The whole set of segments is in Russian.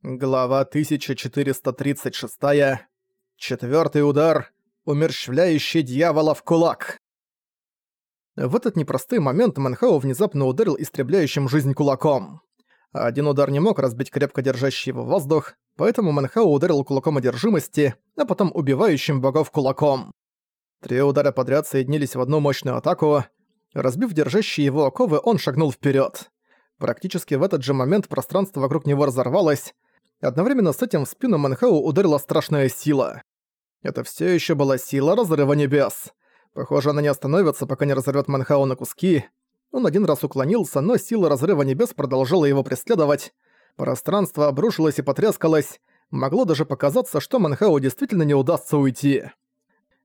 Глава 1436. Четвертый удар. Умерщвляющий дьявола в кулак. В этот непростой момент Манхау внезапно ударил истребляющим жизнь кулаком. Один удар не мог разбить крепко держащий его воздух, поэтому Манхау ударил кулаком одержимости, а потом убивающим богов кулаком. Три удара подряд соединились в одну мощную атаку. Разбив держащие его оковы, он шагнул вперед. Практически в этот же момент пространство вокруг него разорвалось, Одновременно с этим в спину Манхау ударила страшная сила. Это все еще была сила разрыва небес. Похоже, она не остановится, пока не разорвет Манхау на куски. Он один раз уклонился, но сила разрыва небес продолжала его преследовать. Пространство обрушилось и потрескалось. Могло даже показаться, что Манхау действительно не удастся уйти.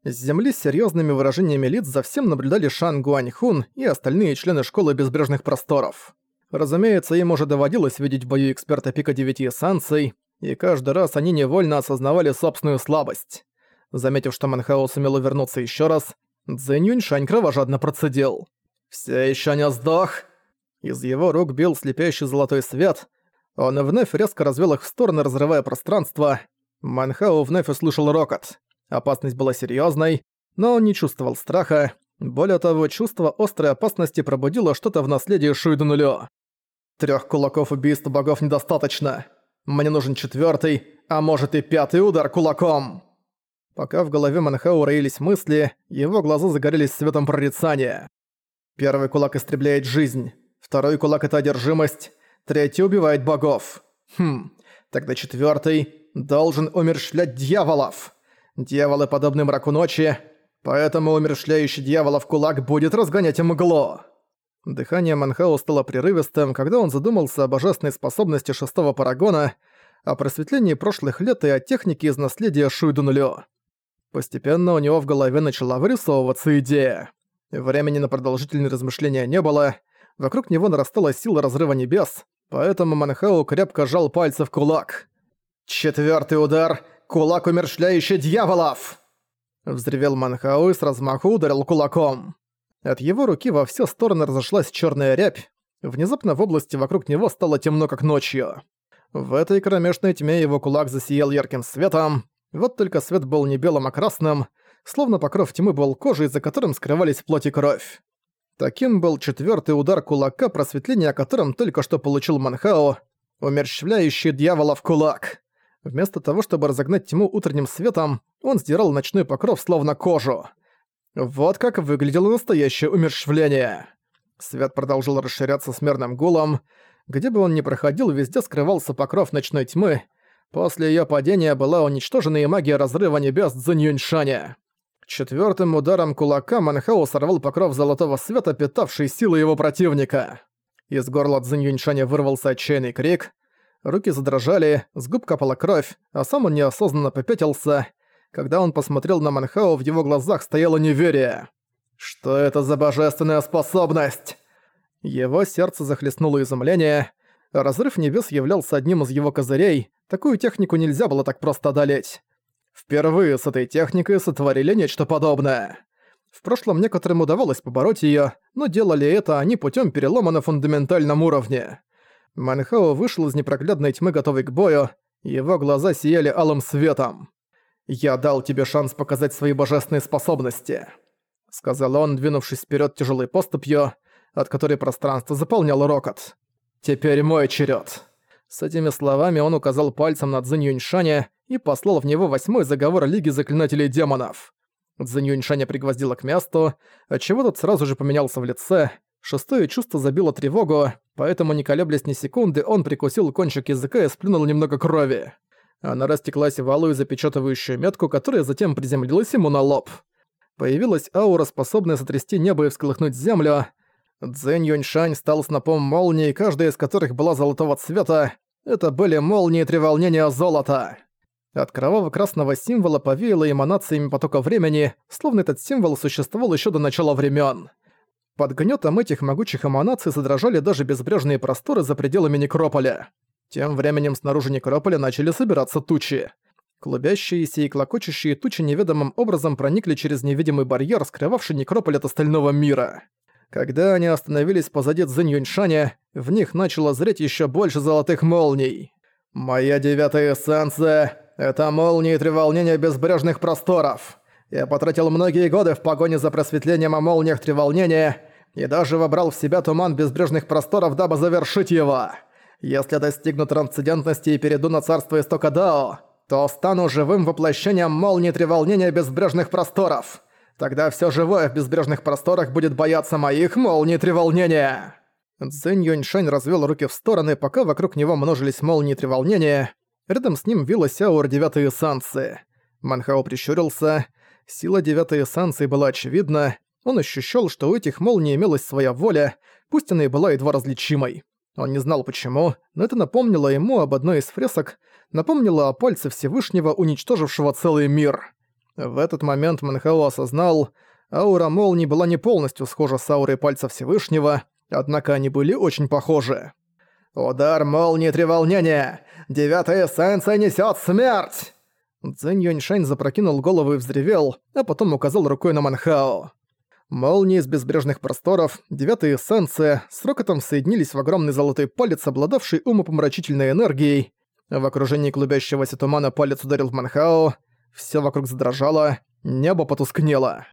С земли с серьезными выражениями лиц за всем наблюдали Шан Гуаньхун и остальные члены Школы Безбрежных Просторов. Разумеется, им уже доводилось видеть в бою эксперта пика девяти эссенций, и каждый раз они невольно осознавали собственную слабость. Заметив, что Манхао сумел вернуться еще раз, Цзэнь Юньшань кровожадно процедил. «Все еще не сдох!» Из его рук бил слепящий золотой свет. Он вновь резко развел их в стороны, разрывая пространство. Манхао вновь услышал рокот. Опасность была серьезной, но он не чувствовал страха. Более того, чувство острой опасности пробудило что-то в наследии Шуйдунулё. Трех кулаков убийств богов недостаточно. Мне нужен четвертый, а может и пятый удар кулаком. Пока в голове Манхау роились мысли, его глаза загорелись светом прорицания. Первый кулак истребляет жизнь, второй кулак — это одержимость, третий убивает богов. Хм, тогда четвертый должен умерщвлять дьяволов. Дьяволы подобны мраку ночи, поэтому умерщвляющий дьяволов кулак будет разгонять мгло. Дыхание Манхау стало прерывистым, когда он задумался о божественной способности шестого парагона, о просветлении прошлых лет и о технике из наследия Шуйдунулё. Постепенно у него в голове начала вырисовываться идея. Времени на продолжительные размышления не было, вокруг него нарастала сила разрыва небес, поэтому Манхау крепко жал пальцы в кулак. «Четвёртый удар! Кулак, умершляющий дьяволов!» Взревел Манхау и с размаху ударил кулаком. От его руки во все стороны разошлась черная рябь. Внезапно в области вокруг него стало темно, как ночью. В этой кромешной тьме его кулак засиял ярким светом. Вот только свет был не белым, а красным, словно покров тьмы был кожей, за которым скрывались плоть и кровь. Таким был четвертый удар кулака, просветление о котором только что получил Манхао, умерщвляющий дьявола в кулак. Вместо того, чтобы разогнать тьму утренним светом, он сдирал ночной покров словно кожу. Вот как выглядело настоящее умерщвление. Свет продолжил расширяться с мерным гулом. Где бы он ни проходил, везде скрывался покров ночной тьмы. После её падения была уничтожена и магия разрыва небес Цзиньюньшаня. Четвёртым ударом кулака Манхау сорвал покров золотого света, питавший силы его противника. Из горла Цзиньюньшаня вырвался отчаянный крик. Руки задрожали, с губ капала кровь, а сам он неосознанно попятился — когда он посмотрел на Манхао, в его глазах стояло неверие. «Что это за божественная способность?» Его сердце захлестнуло изумление. Разрыв небес являлся одним из его козырей, такую технику нельзя было так просто одолеть. Впервые с этой техникой сотворили нечто подобное. В прошлом некоторым удавалось побороть её, но делали это они путём перелома на фундаментальном уровне. Манхао вышел из непроглядной тьмы, готовый к бою, его глаза сияли алым светом. «Я дал тебе шанс показать свои божественные способности», — сказал он, двинувшись вперед тяжелой поступью, от которой пространство заполняло рокот. «Теперь мой черед. С этими словами он указал пальцем на Цзинь Юньшаня и послал в него восьмой заговор Лиги Заклинателей Демонов. Цзинь Юньшаня пригвоздила к месту, отчего тот сразу же поменялся в лице. Шестое чувство забило тревогу, поэтому, не колеблясь ни секунды, он прикусил кончик языка и сплюнул немного крови. Она растеклась в алую запечатывающую метку, которая затем приземлилась ему на лоб. Появилась аура, способная сотрясти небо и всколыхнуть землю. Цзэнь Юньшань стал снопом молний, каждая из которых была золотого цвета. Это были молнии треволнения золота. От кроваво-красного символа повеяло эманациями потока времени, словно этот символ существовал еще до начала времен. Под гнетом этих могучих эманаций задрожали даже безбрежные просторы за пределами некрополя. Тем временем снаружи некрополя начали собираться тучи. Клубящиеся и клокочущие тучи неведомым образом проникли через невидимый барьер, скрывавший некрополь от остального мира. Когда они остановились позади Цзинь в них начало зреть еще больше золотых молний. «Моя девятая эссенция — это молнии треволнения безбрежных просторов. Я потратил многие годы в погоне за просветлением о молниях треволнения и даже вобрал в себя туман безбрежных просторов, дабы завершить его. Если достигну трансцендентности и перейду на царство истока Дао, то стану живым воплощением молнии треволнения безбрежных просторов. Тогда все живое в безбрежных просторах будет бояться моих молний треволнения. Цзэнь Юньшань развел руки в стороны, пока вокруг него множились молнии треволнения. Рядом с ним вилась аура девятой эссанции. Манхао прищурился. Сила девятой эссанции была очевидна. Он ощущал, что у этих молний имелась своя воля, пусть она и была едва различимой. Он не знал почему, но это напомнило ему об одной из фресок, напомнило о пальце Всевышнего, уничтожившего целый мир. В этот момент Манхао осознал, аура молний была не полностью схожа с аурой пальца Всевышнего, однако они были очень похожи. «Удар молнии треволнения! Девятая эссенция несёт смерть!» Цзэнь Юньшань запрокинул голову и взревел, а потом указал рукой на Манхао. Молнии из безбрежных просторов, девятая эссенция, с рокотом соединились в огромный золотой палец, обладавший умопомрачительной энергией. В окружении клубящегося тумана палец ударил в Манхао, всё вокруг задрожало, небо потускнело.